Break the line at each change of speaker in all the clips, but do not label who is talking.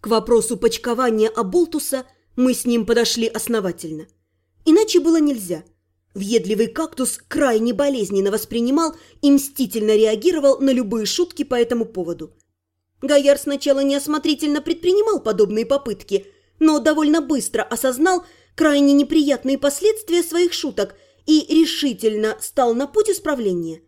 К вопросу почкования Аболтуса мы с ним подошли основательно. Иначе было нельзя. Въедливый кактус крайне болезненно воспринимал и мстительно реагировал на любые шутки по этому поводу. Гояр сначала неосмотрительно предпринимал подобные попытки, но довольно быстро осознал крайне неприятные последствия своих шуток и решительно стал на путь исправления.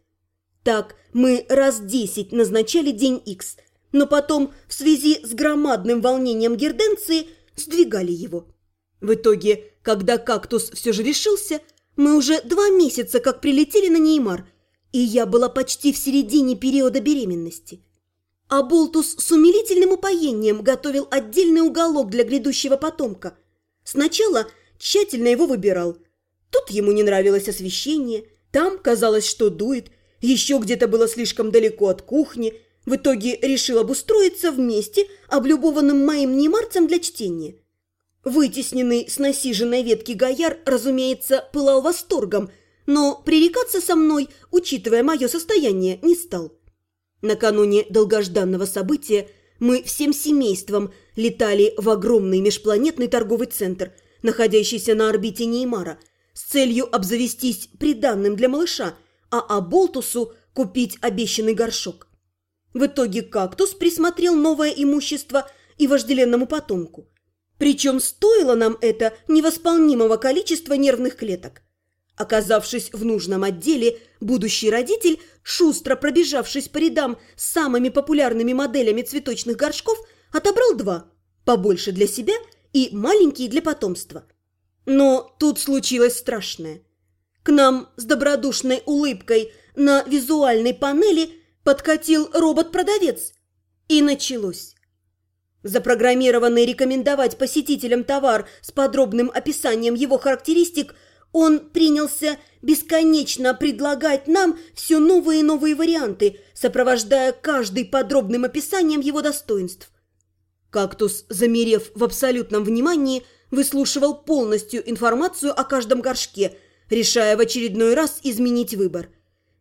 Так мы раз десять назначали день Х, но потом в связи с громадным волнением герденции сдвигали его. В итоге, когда кактус все же решился, мы уже два месяца как прилетели на Неймар, и я была почти в середине периода беременности. А Болтус с умилительным упоением готовил отдельный уголок для грядущего потомка. Сначала тщательно его выбирал. Тут ему не нравилось освещение, там казалось, что дует, еще где-то было слишком далеко от кухни. В итоге решил обустроиться вместе, облюбованным моим неймарцем для чтения. Вытесненный с насиженной ветки Гояр, разумеется, пылал восторгом, но пререкаться со мной, учитывая мое состояние, не стал. Накануне долгожданного события мы всем семейством летали в огромный межпланетный торговый центр, находящийся на орбите Неймара, с целью обзавестись приданным для малыша, а Аболтусу купить обещанный горшок. В итоге кактус присмотрел новое имущество и вожделенному потомку. Причем стоило нам это невосполнимого количества нервных клеток. Оказавшись в нужном отделе, будущий родитель, шустро пробежавшись по рядам с самыми популярными моделями цветочных горшков, отобрал два, побольше для себя и маленькие для потомства. Но тут случилось страшное. К нам с добродушной улыбкой на визуальной панели подкатил робот-продавец. И началось. Запрограммированный рекомендовать посетителям товар с подробным описанием его характеристик – он принялся бесконечно предлагать нам все новые и новые варианты, сопровождая каждый подробным описанием его достоинств. Кактус, замерев в абсолютном внимании, выслушивал полностью информацию о каждом горшке, решая в очередной раз изменить выбор.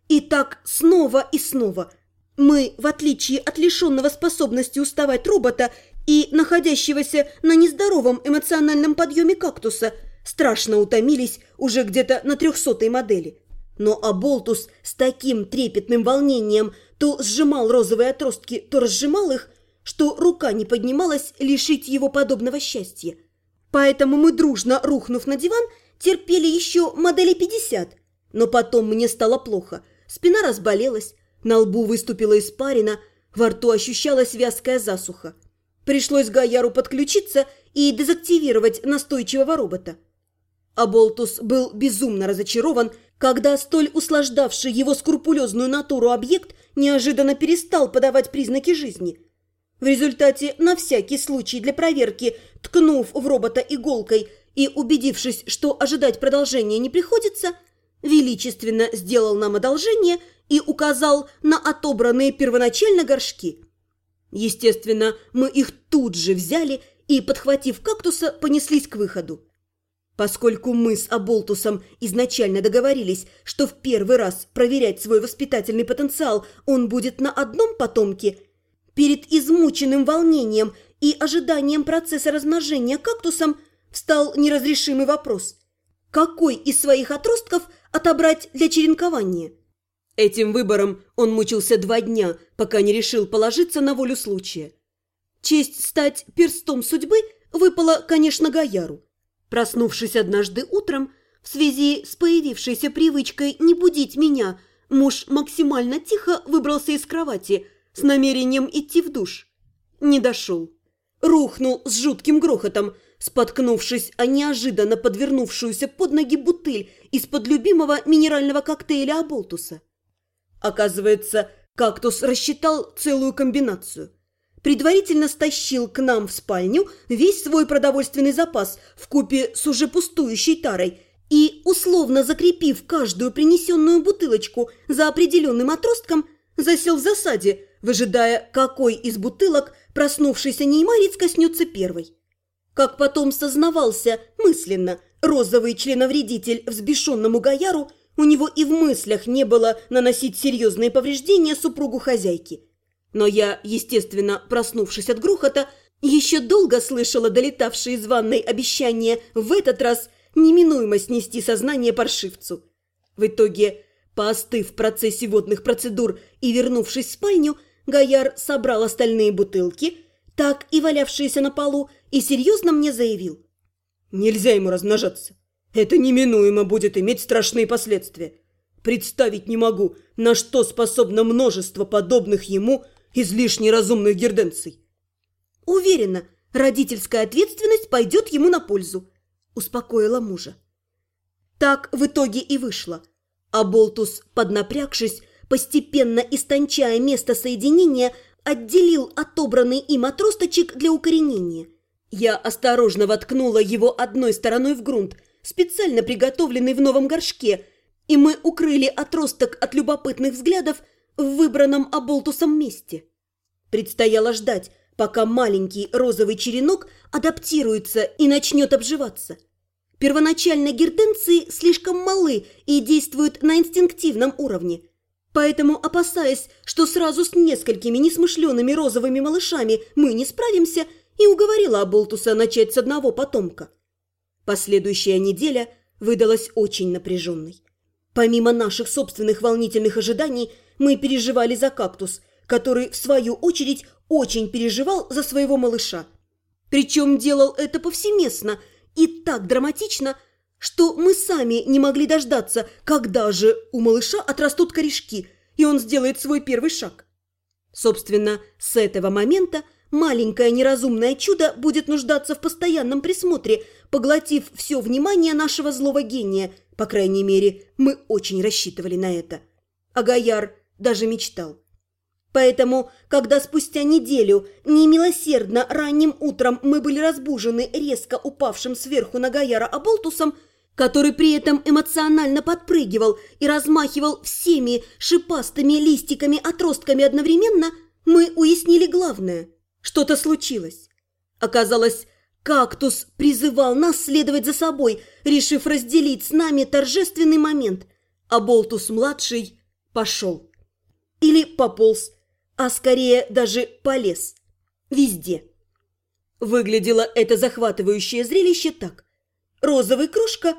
И так снова и снова. Мы, в отличие от лишенного способности уставать робота и находящегося на нездоровом эмоциональном подъеме кактуса – страшно утомились уже где-то на трехсотой модели. Но Аболтус с таким трепетным волнением то сжимал розовые отростки, то разжимал их, что рука не поднималась лишить его подобного счастья. Поэтому мы, дружно рухнув на диван, терпели еще модели 50. Но потом мне стало плохо. Спина разболелась, на лбу выступила испарина, во рту ощущалась вязкая засуха. Пришлось Гаяру подключиться и дезактивировать настойчивого робота. А Болтус был безумно разочарован, когда столь услаждавший его скрупулезную натуру объект неожиданно перестал подавать признаки жизни. В результате, на всякий случай для проверки, ткнув в робота иголкой и убедившись, что ожидать продолжения не приходится, величественно сделал нам одолжение и указал на отобранные первоначально горшки. Естественно, мы их тут же взяли и, подхватив кактуса, понеслись к выходу. Поскольку мы с Аболтусом изначально договорились, что в первый раз проверять свой воспитательный потенциал он будет на одном потомке, перед измученным волнением и ожиданием процесса размножения кактусом встал неразрешимый вопрос. Какой из своих отростков отобрать для черенкования? Этим выбором он мучился два дня, пока не решил положиться на волю случая. Честь стать перстом судьбы выпала, конечно, Гаяру. Проснувшись однажды утром, в связи с появившейся привычкой не будить меня, муж максимально тихо выбрался из кровати с намерением идти в душ. Не дошел. Рухнул с жутким грохотом, споткнувшись о неожиданно подвернувшуюся под ноги бутыль из-под любимого минерального коктейля Аболтуса. Оказывается, кактус рассчитал целую комбинацию – предварительно стащил к нам в спальню весь свой продовольственный запас в купе с уже пустующей тарой и, условно закрепив каждую принесенную бутылочку за определенным отростком, засел в засаде, выжидая, какой из бутылок проснувшийся неймарец коснется первой. Как потом сознавался мысленно, розовый членовредитель взбешенному Гаяру, у него и в мыслях не было наносить серьезные повреждения супругу хозяйки – Но я, естественно, проснувшись от грохота, еще долго слышала долетавшие из ванной обещания в этот раз неминуемо снести сознание паршивцу. В итоге, поостыв в процессе водных процедур и вернувшись в спальню, Гояр собрал остальные бутылки, так и валявшиеся на полу, и серьезно мне заявил. «Нельзя ему размножаться. Это неминуемо будет иметь страшные последствия. Представить не могу, на что способно множество подобных ему излишне разумных герденций. Уверена, родительская ответственность пойдет ему на пользу, успокоила мужа. Так в итоге и вышло. А Болтус, поднапрягшись, постепенно истончая место соединения, отделил отобранный им отросточек для укоренения. Я осторожно воткнула его одной стороной в грунт, специально приготовленный в новом горшке, и мы укрыли отросток от любопытных взглядов в выбранном оболтусом месте. Предстояло ждать, пока маленький розовый черенок адаптируется и начнет обживаться. Первоначально гертенции слишком малы и действуют на инстинктивном уровне. Поэтому, опасаясь, что сразу с несколькими несмышленными розовыми малышами мы не справимся, и уговорила Аболтуса начать с одного потомка. Последующая неделя выдалась очень напряженной. Помимо наших собственных волнительных ожиданий, мы переживали за кактус, который, в свою очередь, очень переживал за своего малыша. Причем делал это повсеместно и так драматично, что мы сами не могли дождаться, когда же у малыша отрастут корешки, и он сделает свой первый шаг. Собственно, с этого момента маленькое неразумное чудо будет нуждаться в постоянном присмотре, поглотив все внимание нашего злого гения. По крайней мере, мы очень рассчитывали на это. А Гояр даже мечтал. Поэтому, когда спустя неделю немилосердно ранним утром мы были разбужены резко упавшим сверху на Гаяра оболтусом, который при этом эмоционально подпрыгивал и размахивал всеми шипастыми листиками-отростками одновременно, мы уяснили главное – что-то случилось. Оказалось, кактус призывал нас следовать за собой, решив разделить с нами торжественный момент, а Болтус-младший пошел. Или пополз, а скорее даже полез. Везде. Выглядело это захватывающее зрелище так. Розовый кружка,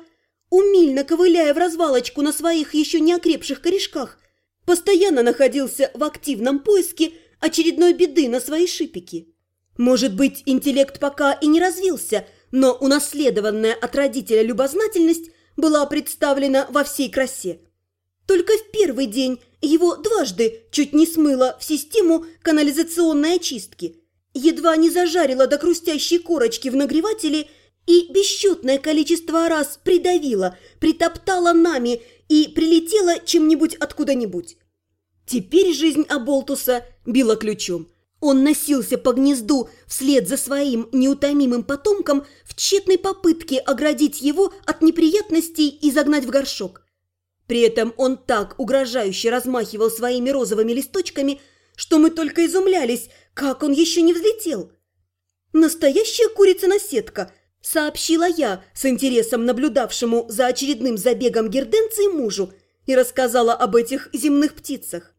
умильно ковыляя в развалочку на своих еще не окрепших корешках, постоянно находился в активном поиске очередной беды на свои шипики. Может быть, интеллект пока и не развился, но унаследованная от родителя любознательность была представлена во всей красе. Только в первый день его дважды чуть не смыло в систему канализационной очистки, едва не зажарило до хрустящей корочки в нагревателе и бесчетное количество раз придавило, притоптало нами и прилетело чем-нибудь откуда-нибудь. Теперь жизнь Аболтуса била ключом. Он носился по гнезду вслед за своим неутомимым потомком в тщетной попытке оградить его от неприятностей и загнать в горшок. При этом он так угрожающе размахивал своими розовыми листочками, что мы только изумлялись, как он еще не взлетел. «Настоящая курица-наседка», – сообщила я с интересом наблюдавшему за очередным забегом герденции мужу и рассказала об этих земных птицах.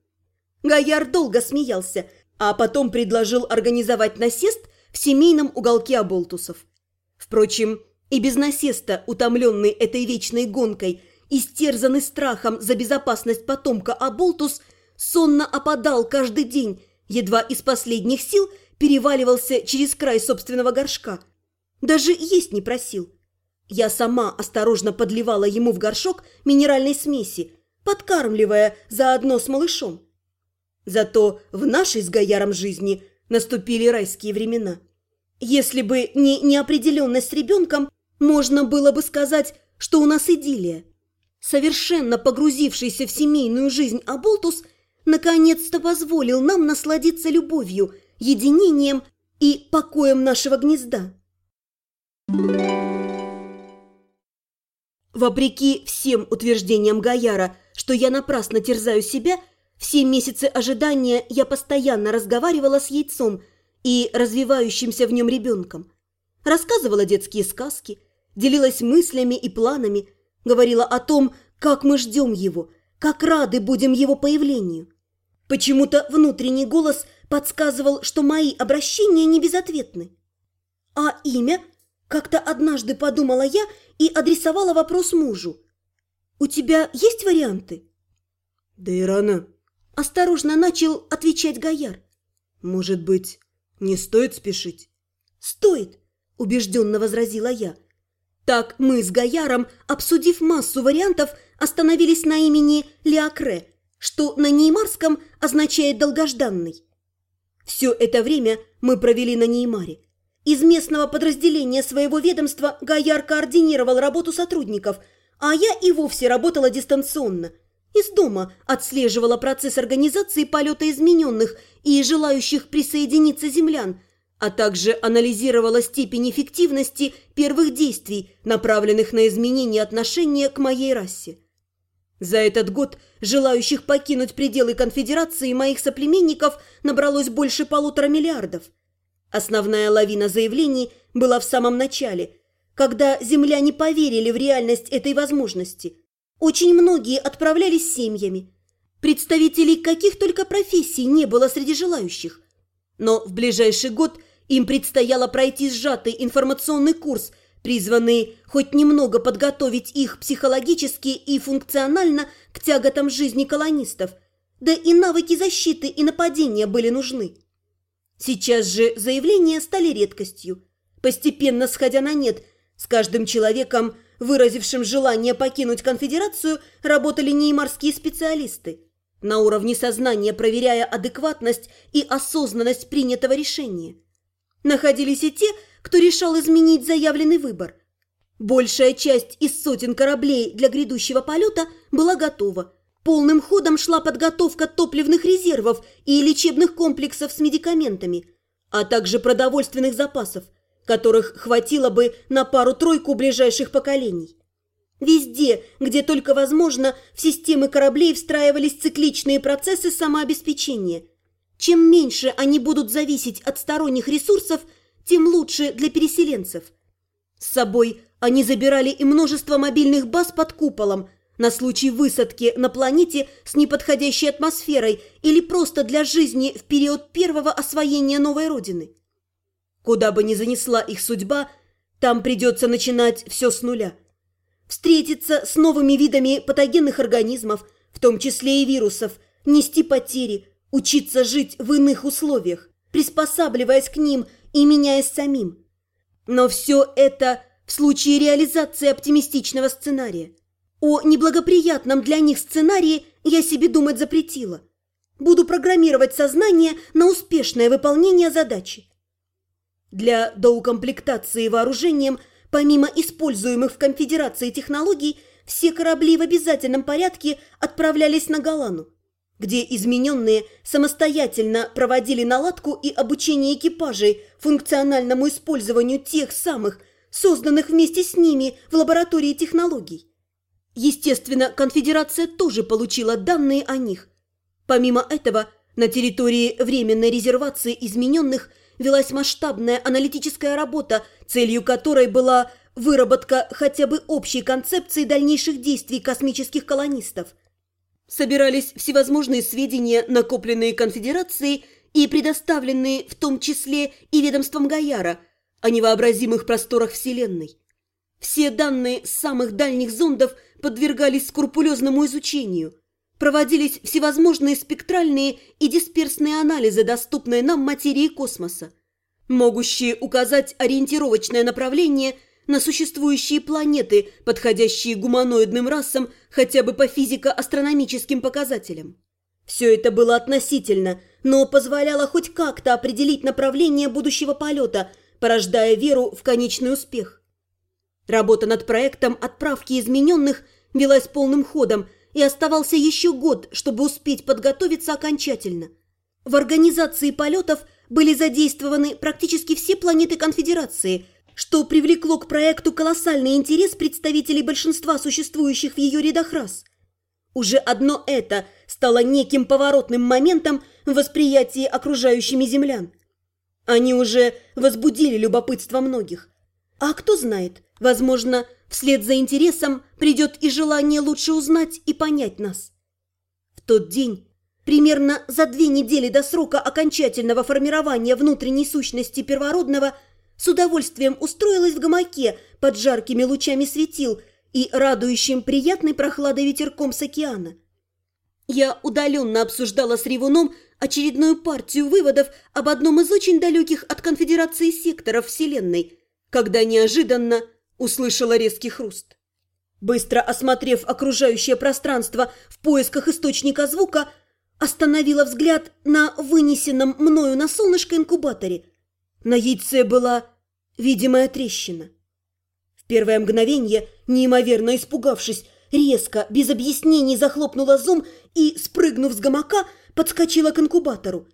Гаяр долго смеялся, а потом предложил организовать насест в семейном уголке Аболтусов. Впрочем, и без насеста, утомленный этой вечной гонкой, истерзанный страхом за безопасность потомка Аболтус, сонно опадал каждый день, едва из последних сил переваливался через край собственного горшка. Даже есть не просил. Я сама осторожно подливала ему в горшок минеральной смеси, подкармливая заодно с малышом. Зато в нашей с Гаяром жизни наступили райские времена. Если бы не неопределенность с ребенком, можно было бы сказать, что у нас идиллия. Совершенно погрузившийся в семейную жизнь Аболтус наконец-то позволил нам насладиться любовью, единением и покоем нашего гнезда. Вопреки всем утверждениям Гаяра, что я напрасно терзаю себя – все месяцы ожидания я постоянно разговаривала с яйцом и развивающимся в нем ребенком. Рассказывала детские сказки, делилась мыслями и планами, говорила о том, как мы ждем его, как рады будем его появлению. Почему-то внутренний голос подсказывал, что мои обращения не безответны. А имя? Как-то однажды подумала я и адресовала вопрос мужу. «У тебя есть варианты?»
«Да и рано».
Осторожно начал отвечать Гояр.
«Может быть, не стоит спешить?»
«Стоит», – убежденно возразила я. Так мы с Гаяром, обсудив массу вариантов, остановились на имени Леокре, что на неймарском означает «долгожданный». Все это время мы провели на Неймаре. Из местного подразделения своего ведомства Гаяр координировал работу сотрудников, а я и вовсе работала дистанционно. Из дома отслеживала процесс организации полета измененных и желающих присоединиться землян – а также анализировала степень эффективности первых действий, направленных на изменение отношения к моей расе. За этот год желающих покинуть пределы конфедерации моих соплеменников набралось больше полутора миллиардов. Основная лавина заявлений была в самом начале, когда земляне поверили в реальность этой возможности. Очень многие отправлялись семьями. Представителей каких только профессий не было среди желающих. Но в ближайший год – им предстояло пройти сжатый информационный курс, призванный хоть немного подготовить их психологически и функционально к тяготам жизни колонистов. Да и навыки защиты и нападения были нужны. Сейчас же заявления стали редкостью, постепенно сходя на нет. С каждым человеком, выразившим желание покинуть конфедерацию, работали неймарские специалисты, на уровне сознания проверяя адекватность и осознанность принятого решения. Находились и те, кто решал изменить заявленный выбор. Большая часть из сотен кораблей для грядущего полета была готова. Полным ходом шла подготовка топливных резервов и лечебных комплексов с медикаментами, а также продовольственных запасов, которых хватило бы на пару-тройку ближайших поколений. Везде, где только возможно, в системы кораблей встраивались цикличные процессы самообеспечения – чем меньше они будут зависеть от сторонних ресурсов, тем лучше для переселенцев. С собой они забирали и множество мобильных баз под куполом на случай высадки на планете с неподходящей атмосферой или просто для жизни в период первого освоения новой родины. Куда бы ни занесла их судьба, там придется начинать все с нуля. Встретиться с новыми видами патогенных организмов, в том числе и вирусов, нести потери – Учиться жить в иных условиях, приспосабливаясь к ним и меняясь самим. Но все это в случае реализации оптимистичного сценария. О неблагоприятном для них сценарии я себе думать запретила. Буду программировать сознание на успешное выполнение задачи. Для доукомплектации вооружением, помимо используемых в конфедерации технологий, все корабли в обязательном порядке отправлялись на Галану где измененные самостоятельно проводили наладку и обучение экипажей функциональному использованию тех самых, созданных вместе с ними в лаборатории технологий. Естественно, конфедерация тоже получила данные о них. Помимо этого, на территории временной резервации измененных велась масштабная аналитическая работа, целью которой была выработка хотя бы общей концепции дальнейших действий космических колонистов – собирались всевозможные сведения, накопленные конфедерацией и предоставленные в том числе и ведомством Гаяра о невообразимых просторах Вселенной. Все данные самых дальних зондов подвергались скрупулезному изучению. Проводились всевозможные спектральные и дисперсные анализы, доступные нам материи космоса, могущие указать ориентировочное направление – на существующие планеты, подходящие гуманоидным расам хотя бы по физико-астрономическим показателям. Все это было относительно, но позволяло хоть как-то определить направление будущего полета, порождая веру в конечный успех. Работа над проектом отправки измененных велась полным ходом, и оставался еще год, чтобы успеть подготовиться окончательно. В организации полетов были задействованы практически все планеты Конфедерации – что привлекло к проекту колоссальный интерес представителей большинства существующих в ее рядах рас. Уже одно это стало неким поворотным моментом в восприятии окружающими землян. Они уже возбудили любопытство многих. А кто знает, возможно, вслед за интересом придет и желание лучше узнать и понять нас. В тот день Примерно за две недели до срока окончательного формирования внутренней сущности первородного с удовольствием устроилась в гамаке под жаркими лучами светил и радующим приятной прохладой ветерком с океана. Я удаленно обсуждала с Ревуном очередную партию выводов об одном из очень далеких от конфедерации секторов Вселенной, когда неожиданно услышала резкий хруст. Быстро осмотрев окружающее пространство в поисках источника звука, остановила взгляд на вынесенном мною на солнышко инкубаторе. На яйце была видимая трещина. В первое мгновение, неимоверно испугавшись, резко, без объяснений захлопнула зум и, спрыгнув с гамака, подскочила к инкубатору.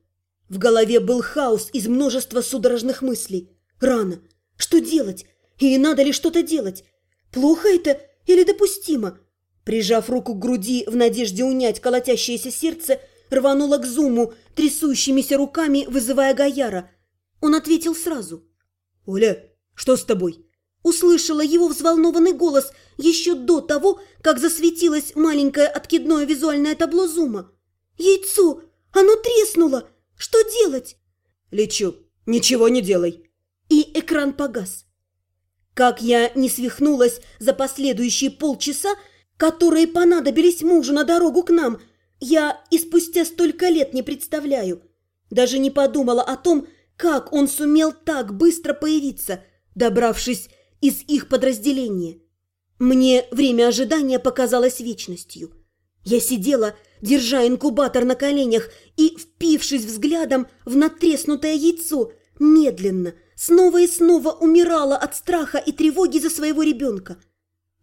В голове был хаос из множества судорожных мыслей. Рано. Что делать? И надо ли что-то делать? Плохо это или допустимо? Прижав руку к груди в надежде унять колотящееся сердце, рванула к Зуму, трясущимися руками вызывая Гаяра. Он ответил сразу.
«Оля, что с тобой?»
Услышала его взволнованный голос еще до того, как засветилось маленькое откидное визуальное табло Зума. «Яйцо! Оно треснуло! Что делать?»
«Лечу. Ничего не делай!»
И экран погас. Как я не свихнулась за последующие полчаса, которые понадобились мужу на дорогу к нам, я и спустя столько лет не представляю. Даже не подумала о том, как он сумел так быстро появиться, добравшись из их подразделения. Мне время ожидания показалось вечностью. Я сидела, держа инкубатор на коленях и, впившись взглядом в натреснутое яйцо, медленно, снова и снова умирала от страха и тревоги за своего ребенка.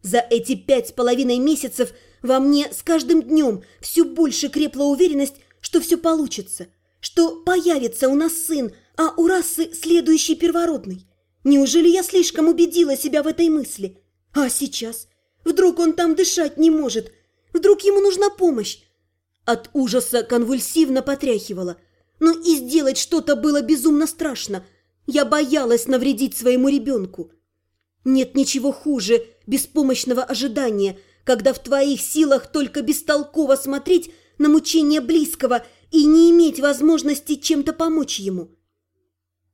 За эти пять с половиной месяцев во мне с каждым днем все больше крепла уверенность, что все получится, что появится у нас сын, а у расы следующий первородный. Неужели я слишком убедила себя в этой мысли? А сейчас? Вдруг он там дышать не может? Вдруг ему нужна помощь? От ужаса конвульсивно потряхивала. Но и сделать что-то было безумно страшно. Я боялась навредить своему ребенку. Нет ничего хуже беспомощного ожидания, когда в твоих силах только бестолково смотреть на мучение близкого и не иметь возможности чем-то помочь ему.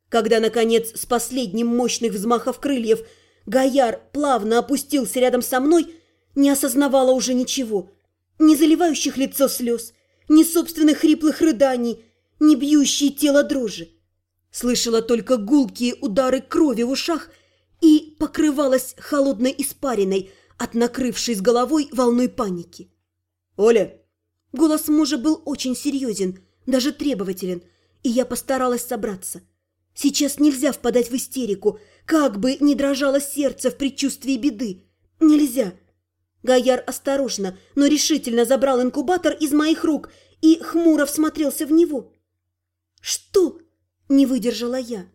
Когда, наконец, с последним мощных взмахов крыльев Гояр плавно опустился рядом со мной, не осознавала уже ничего. Ни заливающих лицо слез, ни собственных хриплых рыданий, ни бьющие тело дрожи. Слышала только гулкие удары крови в ушах и покрывалась холодной испариной от накрывшей с головой волной паники.
«Оля!»
Голос мужа был очень серьезен, даже требователен, и я постаралась собраться. Сейчас нельзя впадать в истерику, как бы ни дрожало сердце в предчувствии беды. Нельзя. Гаяр осторожно, но решительно забрал инкубатор из моих рук и хмуро всмотрелся в него. «Что?» – не выдержала я.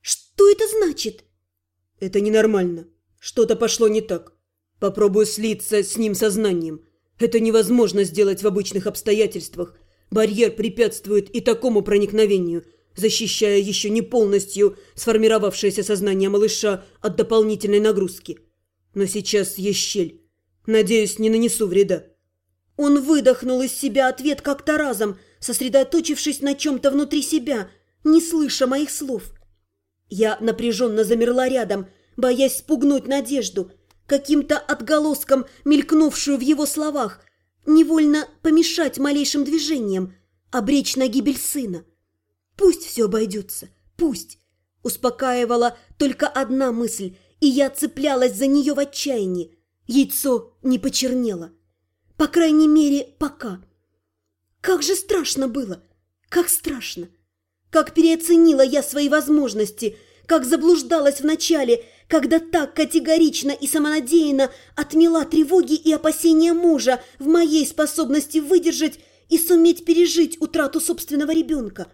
«Что это значит?»
«Это ненормально. Что-то пошло не так. Попробую слиться с ним сознанием. Это невозможно сделать в обычных обстоятельствах. Барьер препятствует и такому проникновению, защищая еще не полностью сформировавшееся сознание малыша от дополнительной нагрузки. Но сейчас есть щель. Надеюсь, не нанесу вреда».
Он выдохнул из себя ответ как-то разом, сосредоточившись на чем-то внутри себя, не слыша моих слов. Я напряженно замерла рядом, боясь спугнуть надежду, каким-то отголоском, мелькнувшую в его словах, невольно помешать малейшим движениям, обречь на гибель сына. Пусть все обойдется, пусть. Успокаивала только одна мысль, и я цеплялась за нее в отчаянии. Яйцо не почернело. По крайней мере, пока. Как же страшно было! Как страшно! Как переоценила я свои возможности, как заблуждалась вначале, когда так категорично и самонадеянно отмела тревоги и опасения мужа в моей способности выдержать и суметь пережить утрату собственного ребенка.